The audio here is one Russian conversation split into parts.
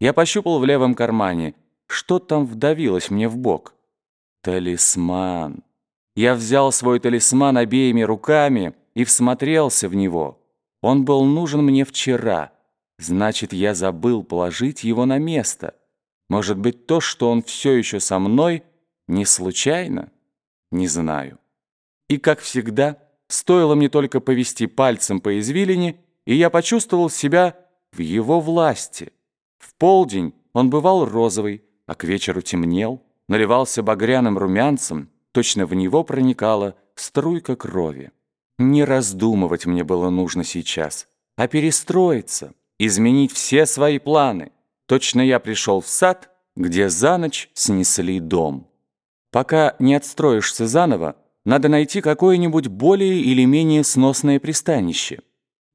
Я пощупал в левом кармане. Что там вдавилось мне в бок? Талисман. Я взял свой талисман обеими руками и всмотрелся в него. Он был нужен мне вчера. Значит, я забыл положить его на место. Может быть, то, что он все еще со мной, не случайно? Не знаю. И, как всегда, стоило мне только повести пальцем по извилине, и я почувствовал себя в его власти. В полдень он бывал розовый, а к вечеру темнел, наливался багряным румянцем, точно в него проникала струйка крови. Не раздумывать мне было нужно сейчас, а перестроиться, изменить все свои планы. Точно я пришел в сад, где за ночь снесли дом. Пока не отстроишься заново, надо найти какое-нибудь более или менее сносное пристанище.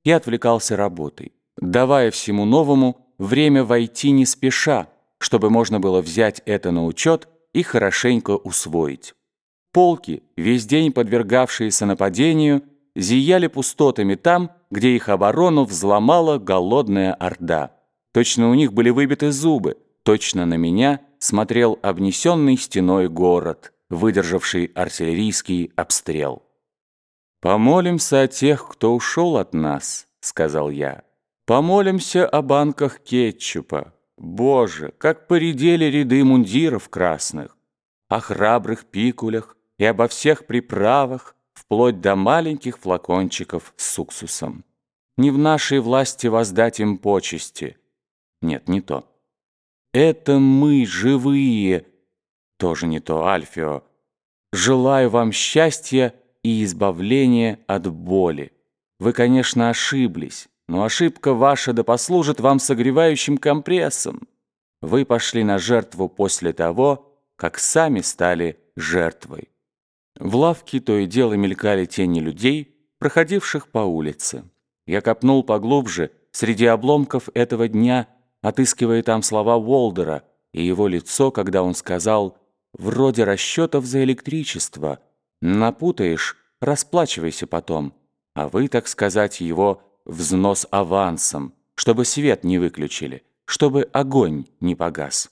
Я отвлекался работой, давая всему новому время войти не спеша, чтобы можно было взять это на учет и хорошенько усвоить. Полки, весь день подвергавшиеся нападению, зияли пустотами там, где их оборону взломала голодная орда. Точно у них были выбиты зубы, точно на меня смотрел обнесенный стеной город, выдержавший артиллерийский обстрел. «Помолимся о тех, кто ушел от нас», — сказал я. «Помолимся о банках кетчупа. Боже, как поредели ряды мундиров красных, о храбрых пикулях и обо всех приправах, вплоть до маленьких флакончиков с уксусом. Не в нашей власти воздать им почести. Нет, не то. Это мы, живые. Тоже не то, Альфио. Желаю вам счастья и избавления от боли. Вы, конечно, ошиблись, но ошибка ваша да послужит вам согревающим компрессом. Вы пошли на жертву после того, как сами стали жертвой. В лавке то и дело мелькали тени людей, проходивших по улице. Я копнул поглубже среди обломков этого дня, отыскивая там слова Уолдера и его лицо, когда он сказал «вроде расчетов за электричество». Напутаешь, расплачивайся потом. А вы, так сказать, его взнос авансом, чтобы свет не выключили, чтобы огонь не погас.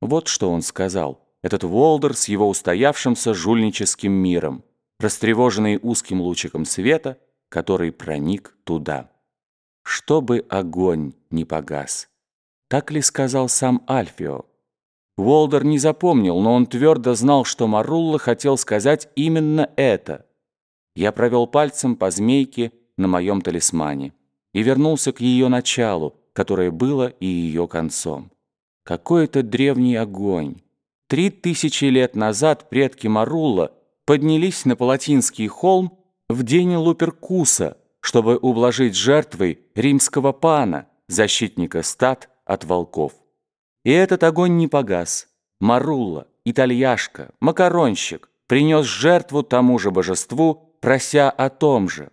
Вот что он сказал этот Волдер с его устоявшимся жульническим миром, растревоженный узким лучиком света, который проник туда. Чтобы огонь не погас. Так ли сказал сам Альфио? Волдер не запомнил, но он твердо знал, что Марулла хотел сказать именно это. Я провел пальцем по змейке на моем талисмане и вернулся к ее началу, которое было и ее концом. Какой-то древний огонь, Три тысячи лет назад предки Марулла поднялись на Палатинский холм в день Луперкуса, чтобы ублажить жертвой римского пана, защитника стад от волков. И этот огонь не погас. Марулла, итальяшка, макаронщик принес жертву тому же божеству, прося о том же.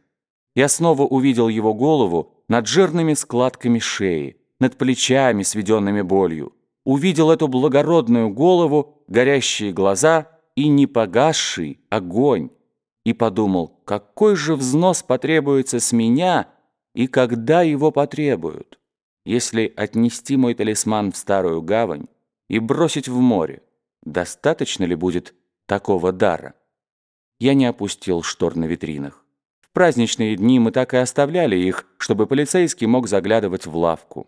Я снова увидел его голову над жирными складками шеи, над плечами, сведенными болью увидел эту благородную голову, горящие глаза и непогасший огонь, и подумал, какой же взнос потребуется с меня и когда его потребуют. Если отнести мой талисман в старую гавань и бросить в море, достаточно ли будет такого дара? Я не опустил штор на витринах. Праздничные дни мы так и оставляли их, чтобы полицейский мог заглядывать в лавку.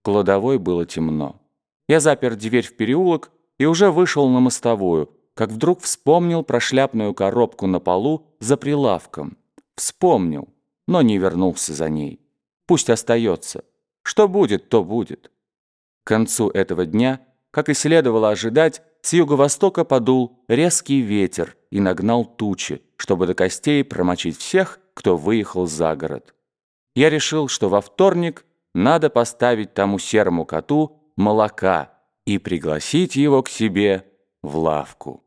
В кладовой было темно. Я запер дверь в переулок и уже вышел на мостовую, как вдруг вспомнил про шляпную коробку на полу за прилавком. Вспомнил, но не вернулся за ней. Пусть остается. Что будет, то будет. К концу этого дня, как и следовало ожидать, с юго-востока подул резкий ветер и нагнал тучи, чтобы до костей промочить всех, кто выехал за город. Я решил, что во вторник надо поставить тому серому коту молока и пригласить его к себе в лавку.